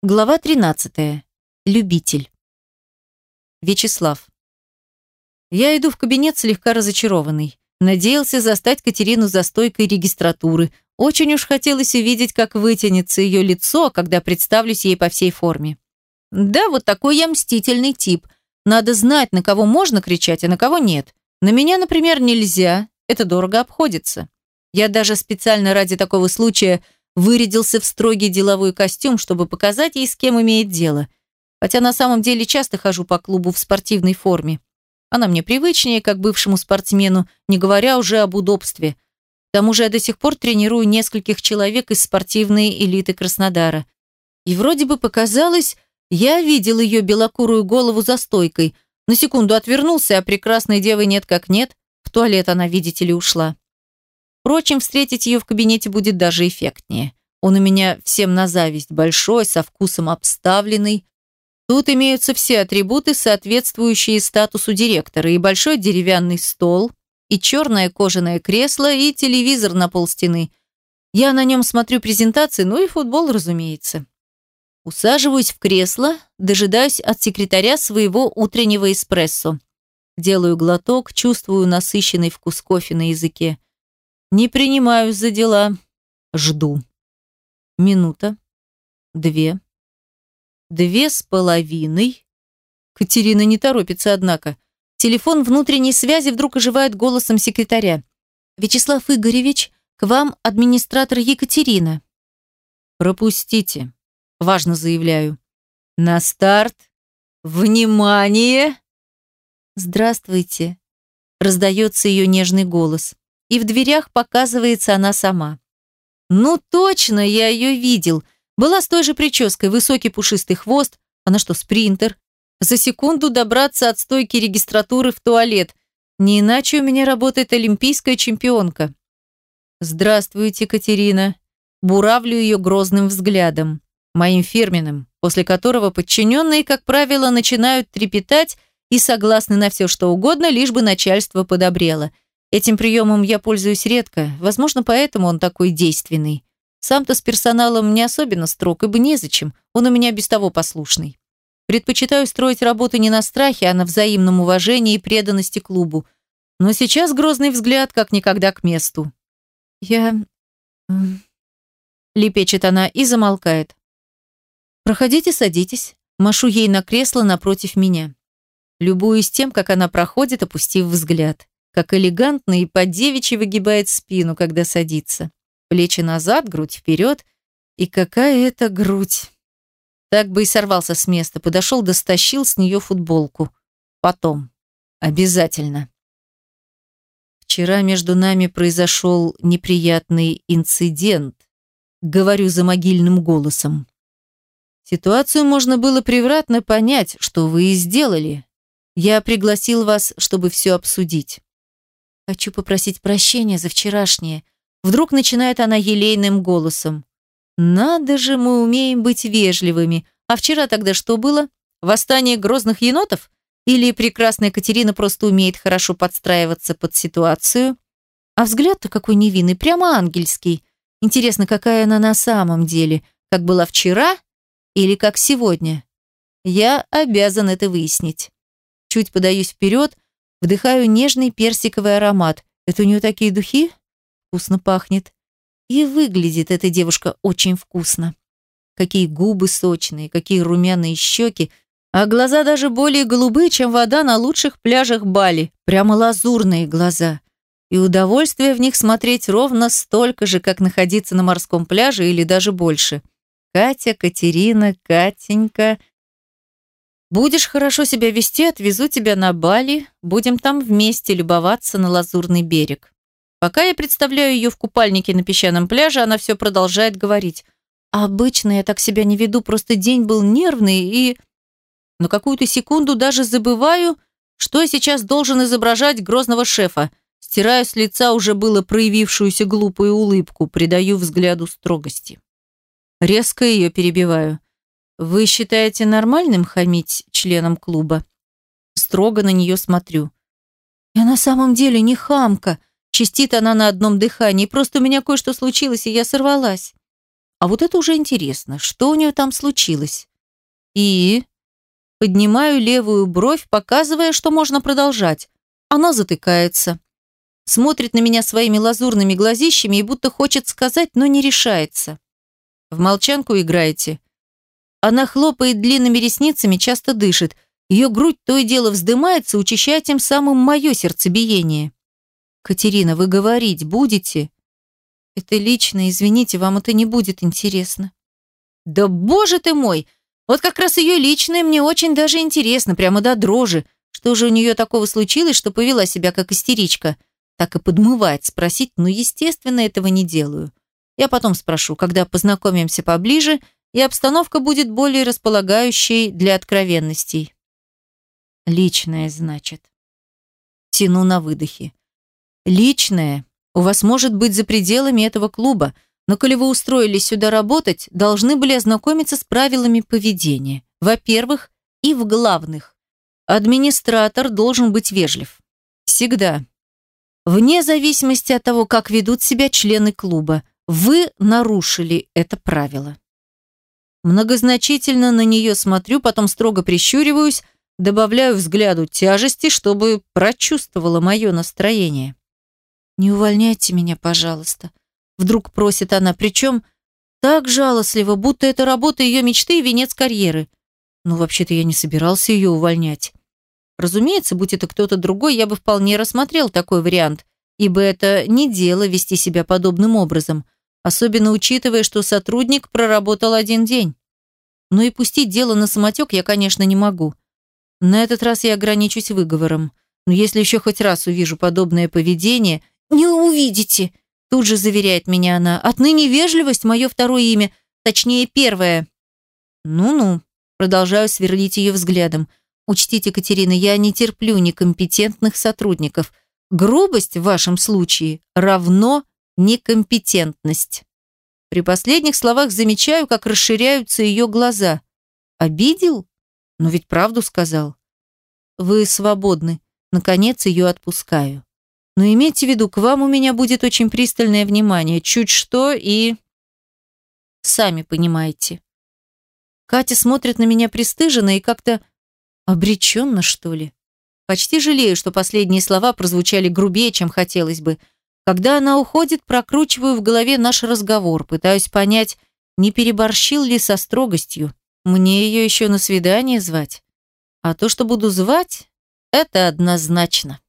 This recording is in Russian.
Глава 13. Любитель. Вячеслав. Я иду в кабинет слегка разочарованный. Надеялся застать Катерину за стойкой регистратуры. Очень уж хотелось увидеть, как вытянется ее лицо, когда представлюсь ей по всей форме. Да, вот такой я мстительный тип. Надо знать, на кого можно кричать, а на кого нет. На меня, например, нельзя. Это дорого обходится. Я даже специально ради такого случая – вырядился в строгий деловой костюм, чтобы показать ей, с кем имеет дело. Хотя на самом деле часто хожу по клубу в спортивной форме. Она мне привычнее, как бывшему спортсмену, не говоря уже об удобстве. К тому же я до сих пор тренирую нескольких человек из спортивной элиты Краснодара. И вроде бы показалось, я видел ее белокурую голову за стойкой. На секунду отвернулся, а прекрасной девы нет как нет. В туалет она, видите ли, ушла. Впрочем, встретить ее в кабинете будет даже эффектнее. Он у меня всем на зависть, большой, со вкусом обставленный. Тут имеются все атрибуты, соответствующие статусу директора, и большой деревянный стол, и черное кожаное кресло, и телевизор на полстены. Я на нем смотрю презентации, ну и футбол, разумеется. Усаживаюсь в кресло, дожидаюсь от секретаря своего утреннего эспрессо. Делаю глоток, чувствую насыщенный вкус кофе на языке. Не принимаю за дела. Жду. Минута. Две. Две с половиной. Катерина не торопится, однако. Телефон внутренней связи вдруг оживает голосом секретаря. «Вячеслав Игоревич, к вам администратор Екатерина». «Пропустите», – важно заявляю. «На старт! Внимание!» «Здравствуйте!» – раздается ее нежный голос и в дверях показывается она сама. Ну точно, я ее видел. Была с той же прической, высокий пушистый хвост. Она что, спринтер? За секунду добраться от стойки регистратуры в туалет. Не иначе у меня работает олимпийская чемпионка. Здравствуйте, Катерина. Буравлю ее грозным взглядом, моим фирменным, после которого подчиненные, как правило, начинают трепетать и согласны на все, что угодно, лишь бы начальство подобрело – Этим приемом я пользуюсь редко, возможно, поэтому он такой действенный. Сам-то с персоналом не особенно строг, ибо незачем, он у меня без того послушный. Предпочитаю строить работу не на страхе, а на взаимном уважении и преданности клубу. Но сейчас грозный взгляд как никогда к месту. Я... Лепечет она и замолкает. «Проходите, садитесь». Машу ей на кресло напротив меня. Любуюсь тем, как она проходит, опустив взгляд как элегантно и по-девичьи выгибает спину, когда садится. Плечи назад, грудь вперед. И какая это грудь! Так бы и сорвался с места, подошел да стащил с нее футболку. Потом. Обязательно. Вчера между нами произошел неприятный инцидент. Говорю за могильным голосом. Ситуацию можно было превратно понять, что вы и сделали. Я пригласил вас, чтобы все обсудить. Хочу попросить прощения за вчерашнее. Вдруг начинает она елейным голосом. Надо же, мы умеем быть вежливыми. А вчера тогда что было? Восстание грозных енотов? Или прекрасная Катерина просто умеет хорошо подстраиваться под ситуацию? А взгляд-то какой невинный, прямо ангельский. Интересно, какая она на самом деле? Как была вчера или как сегодня? Я обязан это выяснить. Чуть подаюсь вперед, Вдыхаю нежный персиковый аромат. Это у нее такие духи? Вкусно пахнет. И выглядит эта девушка очень вкусно. Какие губы сочные, какие румяные щеки, а глаза даже более голубые, чем вода на лучших пляжах Бали. Прямо лазурные глаза. И удовольствие в них смотреть ровно столько же, как находиться на морском пляже или даже больше. Катя, Катерина, Катенька, Будешь хорошо себя вести, отвезу тебя на Бали, будем там вместе любоваться на лазурный берег. Пока я представляю ее в купальнике на песчаном пляже, она все продолжает говорить. обычно я так себя не веду, просто день был нервный и... На какую-то секунду даже забываю, что я сейчас должен изображать грозного шефа. Стираю с лица уже было проявившуюся глупую улыбку, придаю взгляду строгости. Резко ее перебиваю. «Вы считаете нормальным хамить членам клуба?» Строго на нее смотрю. «Я на самом деле не хамка», Чистит она на одном дыхании. Просто у меня кое-что случилось, и я сорвалась. А вот это уже интересно. Что у нее там случилось? И... Поднимаю левую бровь, показывая, что можно продолжать. Она затыкается. Смотрит на меня своими лазурными глазищами и будто хочет сказать, но не решается. В молчанку играете. Она хлопает длинными ресницами, часто дышит. Ее грудь то и дело вздымается, учащая тем самым мое сердцебиение. «Катерина, вы говорить будете?» «Это лично, извините, вам это не будет интересно». «Да боже ты мой! Вот как раз ее личное мне очень даже интересно, прямо до дрожи. Что же у нее такого случилось, что повела себя как истеричка? Так и подмывает спросить, но, естественно, этого не делаю. Я потом спрошу, когда познакомимся поближе, и обстановка будет более располагающей для откровенностей. Личное, значит. Тяну на выдохе. Личное у вас может быть за пределами этого клуба, но коли вы устроились сюда работать, должны были ознакомиться с правилами поведения. Во-первых, и в главных. Администратор должен быть вежлив. Всегда. Вне зависимости от того, как ведут себя члены клуба, вы нарушили это правило. Многозначительно на нее смотрю, потом строго прищуриваюсь, добавляю взгляду тяжести, чтобы прочувствовала мое настроение. «Не увольняйте меня, пожалуйста», Вдруг просит она, причем так жалостливо, будто это работа ее мечты и венец карьеры. Но вообще-то я не собирался ее увольнять. Разумеется, будь это кто-то другой, я бы вполне рассмотрел такой вариант, ибо это не дело вести себя подобным образом, особенно учитывая, что сотрудник проработал один день. Но и пустить дело на самотек я, конечно, не могу. На этот раз я ограничусь выговором. Но если еще хоть раз увижу подобное поведение... «Не увидите!» Тут же заверяет меня она. Отныне вежливость – мое второе имя, точнее, первое. Ну-ну, продолжаю сверлить ее взглядом. Учтите, Катерина, я не терплю некомпетентных сотрудников. Грубость в вашем случае равно некомпетентность. При последних словах замечаю, как расширяются ее глаза. Обидел? Но ведь правду сказал. Вы свободны. Наконец ее отпускаю. Но имейте в виду, к вам у меня будет очень пристальное внимание. Чуть что и... Сами понимаете. Катя смотрит на меня пристыженно и как-то обреченно, что ли. Почти жалею, что последние слова прозвучали грубее, чем хотелось бы. Когда она уходит, прокручиваю в голове наш разговор, пытаюсь понять, не переборщил ли со строгостью. Мне ее еще на свидание звать. А то, что буду звать, это однозначно.